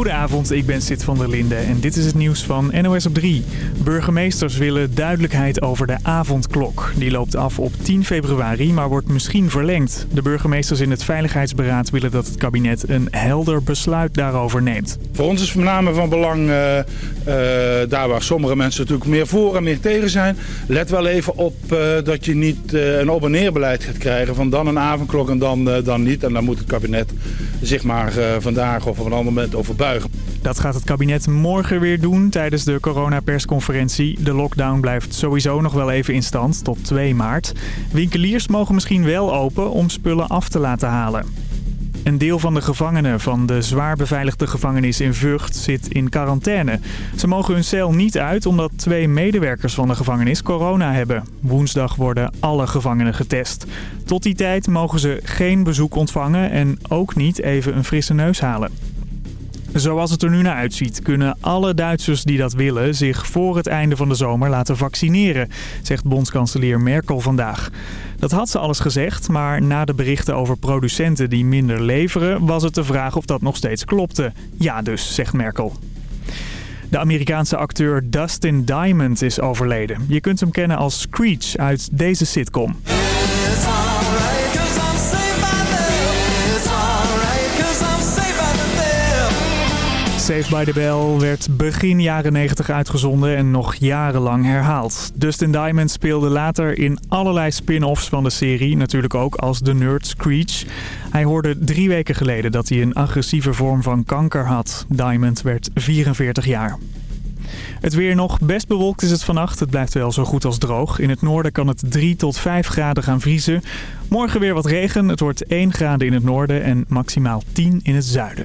Goedenavond, ik ben Sid van der Linde en dit is het nieuws van NOS op 3. Burgemeesters willen duidelijkheid over de avondklok. Die loopt af op 10 februari, maar wordt misschien verlengd. De burgemeesters in het Veiligheidsberaad willen dat het kabinet een helder besluit daarover neemt. Voor ons is name van belang, uh, uh, daar waar sommige mensen natuurlijk meer voor en meer tegen zijn... let wel even op uh, dat je niet een op- en neerbeleid gaat krijgen van dan een avondklok en dan, dan niet. En dan moet het kabinet zich maar vandaag of op een ander moment over Dat gaat het kabinet morgen weer doen tijdens de coronapersconferentie. De lockdown blijft sowieso nog wel even in stand tot 2 maart. Winkeliers mogen misschien wel open om spullen af te laten halen. Een deel van de gevangenen van de zwaar beveiligde gevangenis in Vught zit in quarantaine. Ze mogen hun cel niet uit omdat twee medewerkers van de gevangenis corona hebben. Woensdag worden alle gevangenen getest. Tot die tijd mogen ze geen bezoek ontvangen en ook niet even een frisse neus halen. Zoals het er nu naar uitziet kunnen alle Duitsers die dat willen zich voor het einde van de zomer laten vaccineren, zegt bondskanselier Merkel vandaag. Dat had ze alles gezegd, maar na de berichten over producenten die minder leveren was het de vraag of dat nog steeds klopte. Ja dus, zegt Merkel. De Amerikaanse acteur Dustin Diamond is overleden. Je kunt hem kennen als Screech uit deze sitcom. Saved by the Bell werd begin jaren 90 uitgezonden en nog jarenlang herhaald. Dustin Diamond speelde later in allerlei spin-offs van de serie, natuurlijk ook als de nerd Screech. Hij hoorde drie weken geleden dat hij een agressieve vorm van kanker had. Diamond werd 44 jaar. Het weer nog best bewolkt is het vannacht. Het blijft wel zo goed als droog. In het noorden kan het 3 tot 5 graden gaan vriezen. Morgen weer wat regen. Het wordt 1 graden in het noorden en maximaal 10 in het zuiden.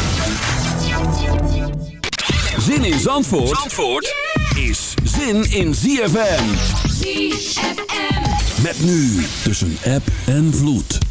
Zin in Zandvoort? Zandvoort? is zin in ZFM. ZFM. Met nu tussen app en vloed.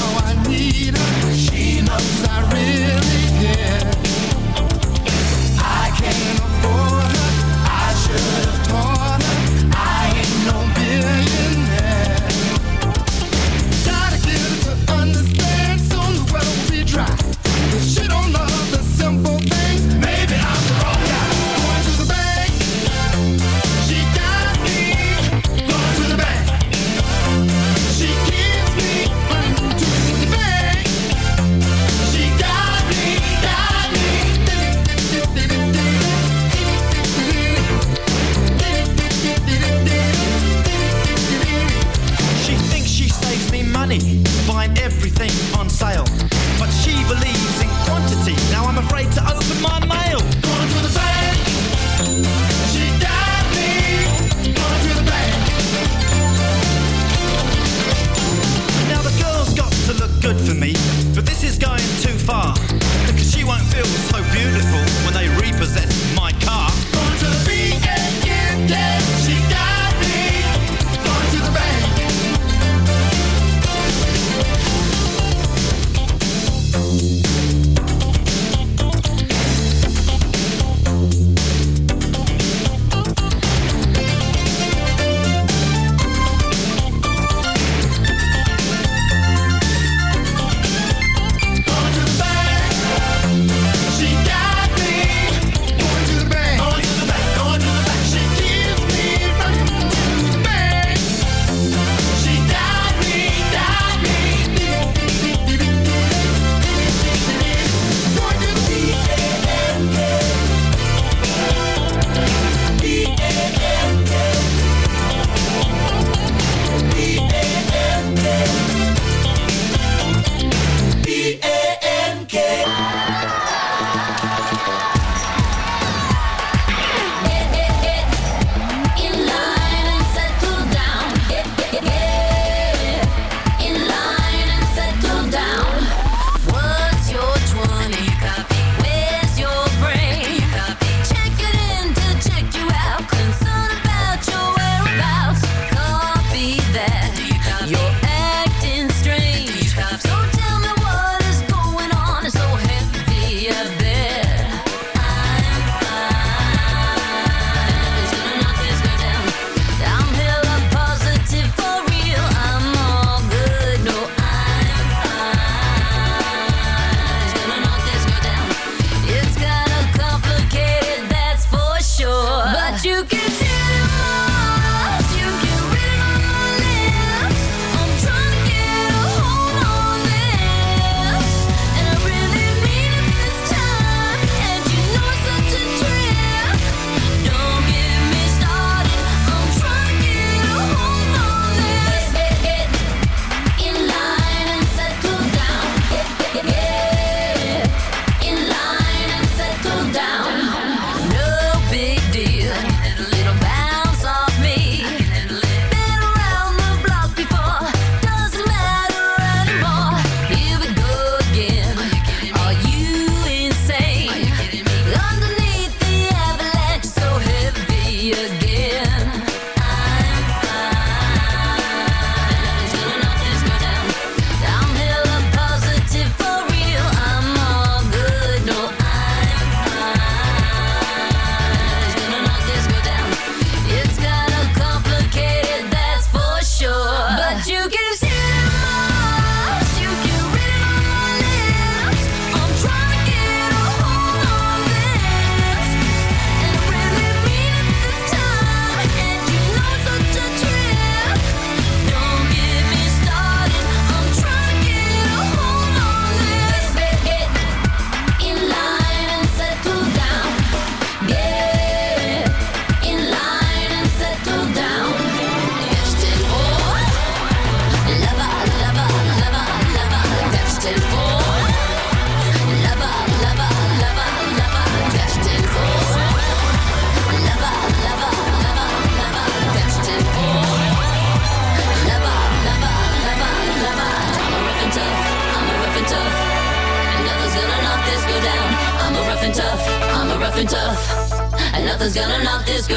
on sale. But she believes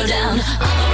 down.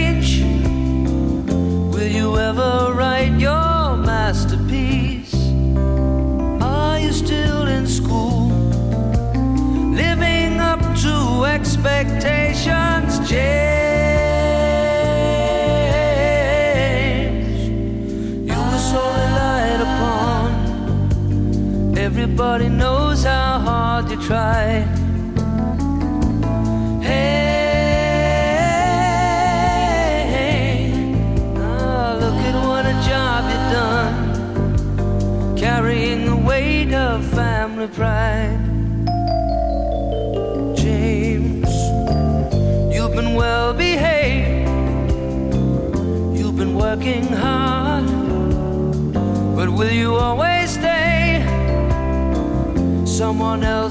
ever write your masterpiece? Are you still in school? Living up to expectations, You were relied upon. Everybody knows how hard you try. Will you always stay someone else?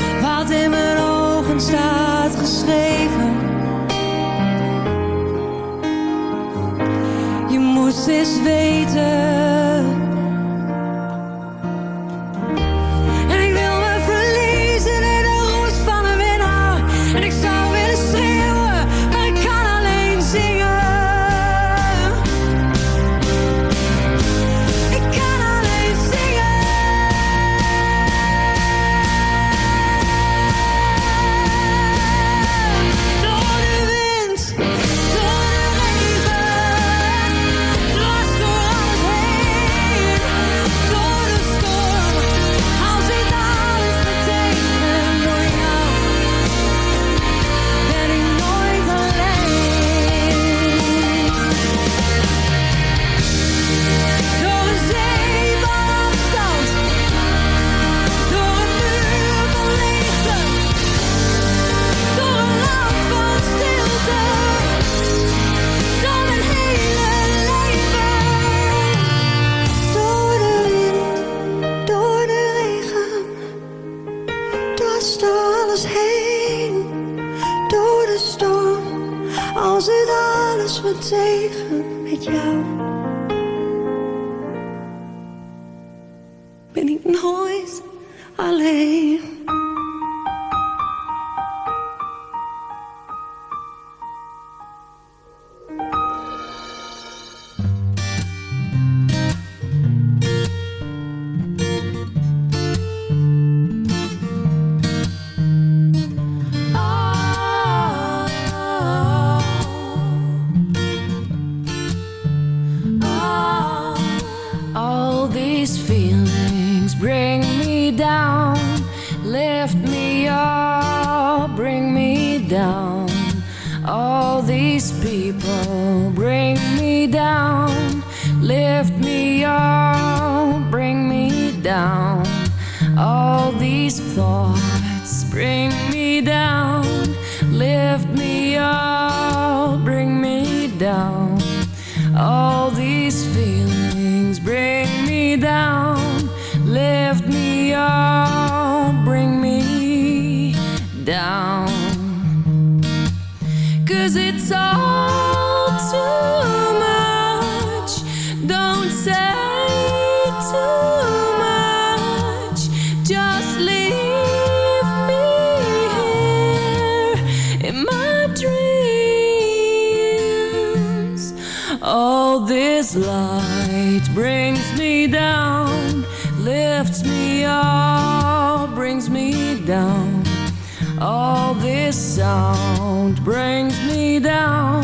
sound brings me down,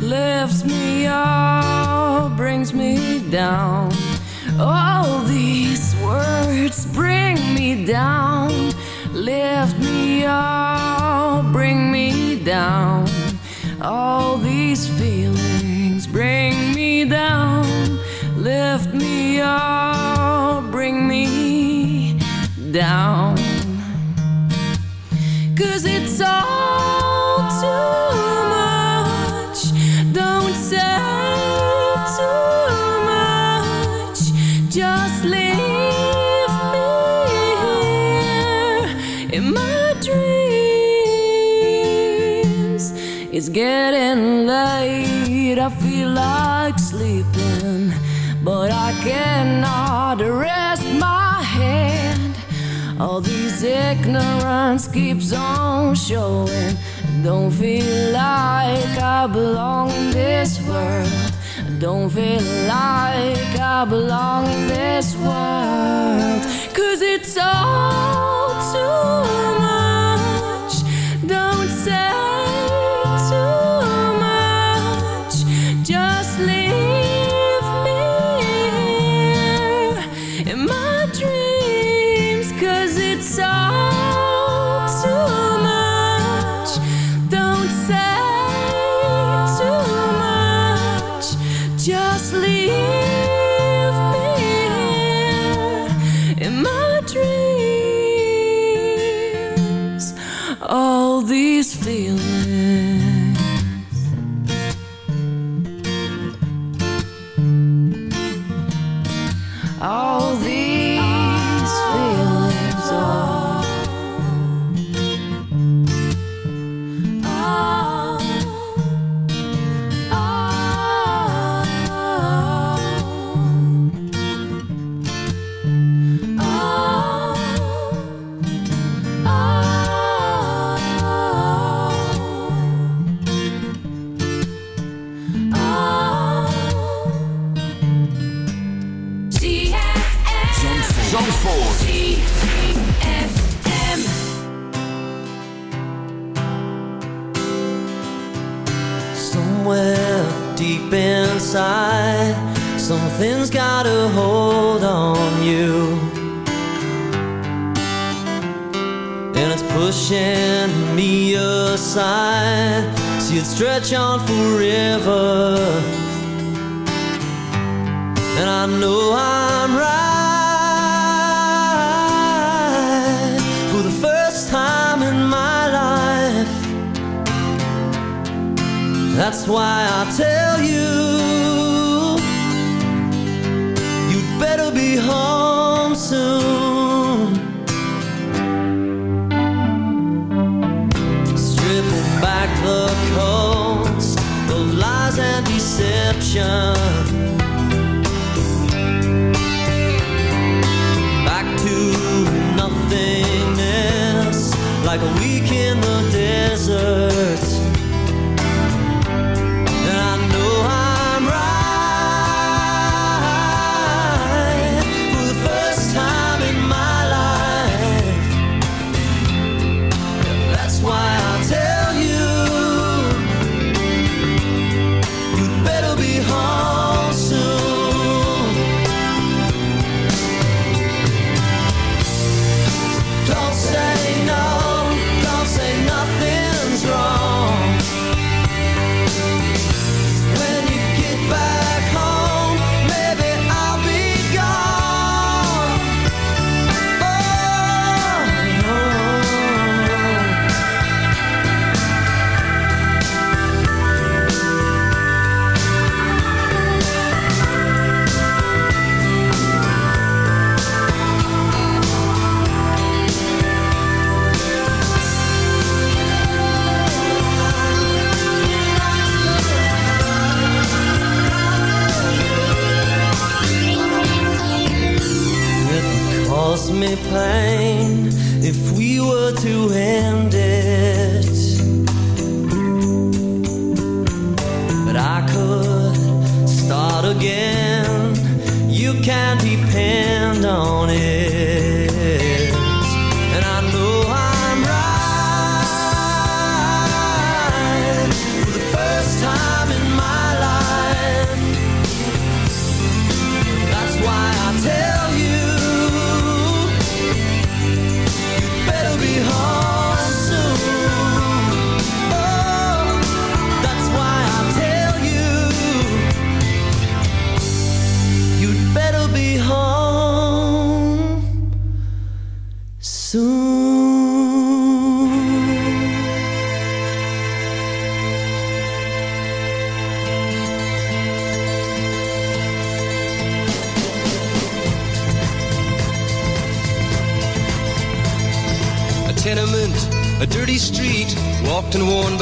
lifts me up, brings me down. All these words bring me down, lift me up, bring me down. All these feelings bring me down, lift me up, bring me down. getting late. I feel like sleeping, but I cannot rest my head. All these ignorance keeps on showing. Don't feel like I belong in this world. Don't feel like I belong in this world. Cause it's all too much.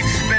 Pearly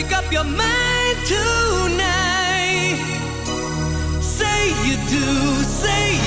Make up your mind tonight. Say you do, say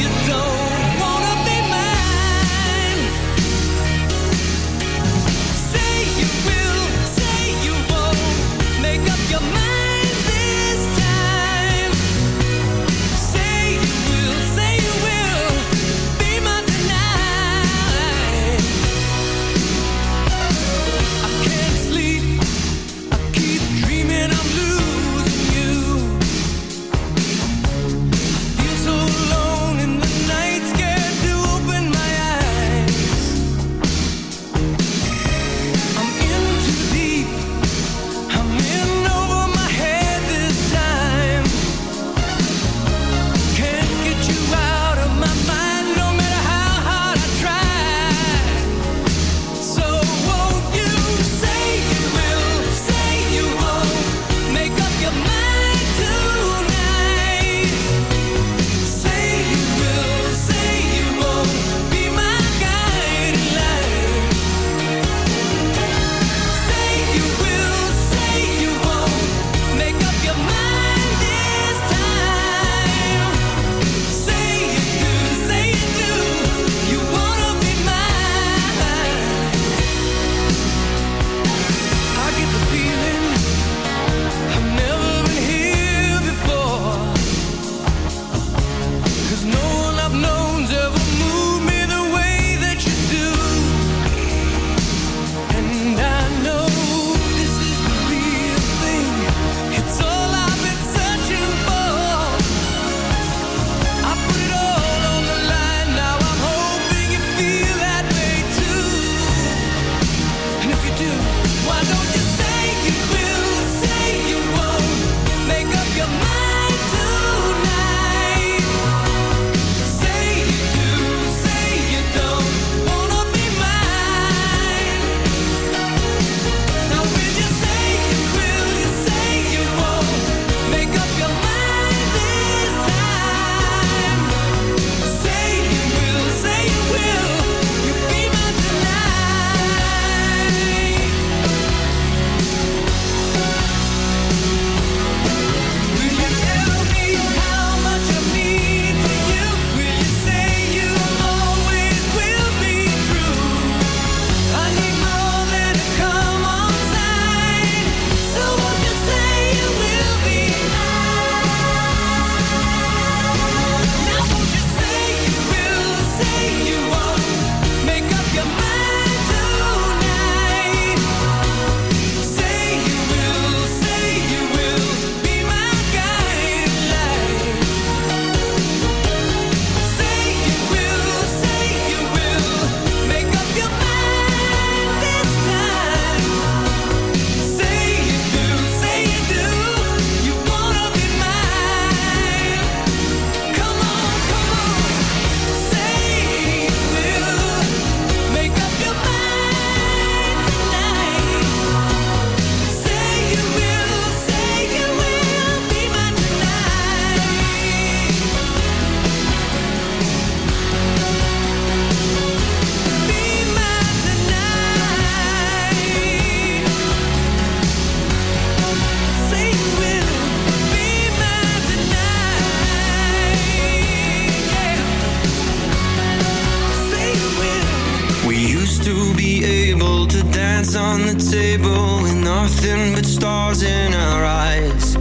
table with nothing but stars in our eyes.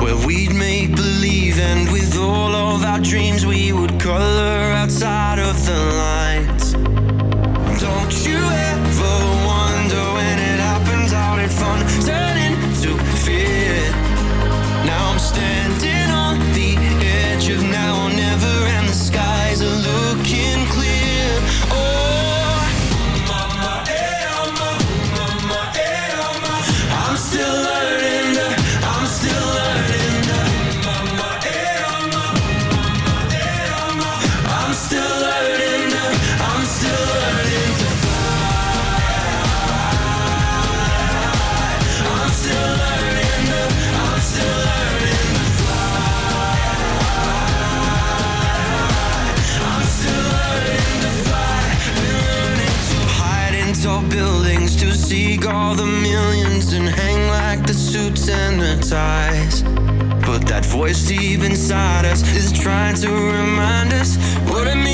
Where we'd make believe, and with all of our dreams, we would color. deep inside us is trying to remind us what it means.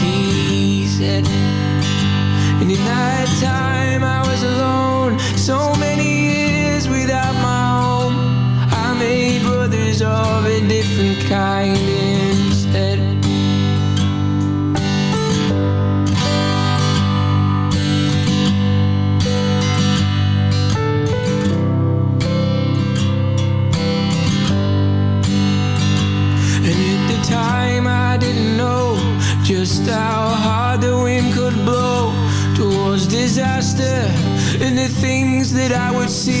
so many years without my home. I made brothers of a different kind. sim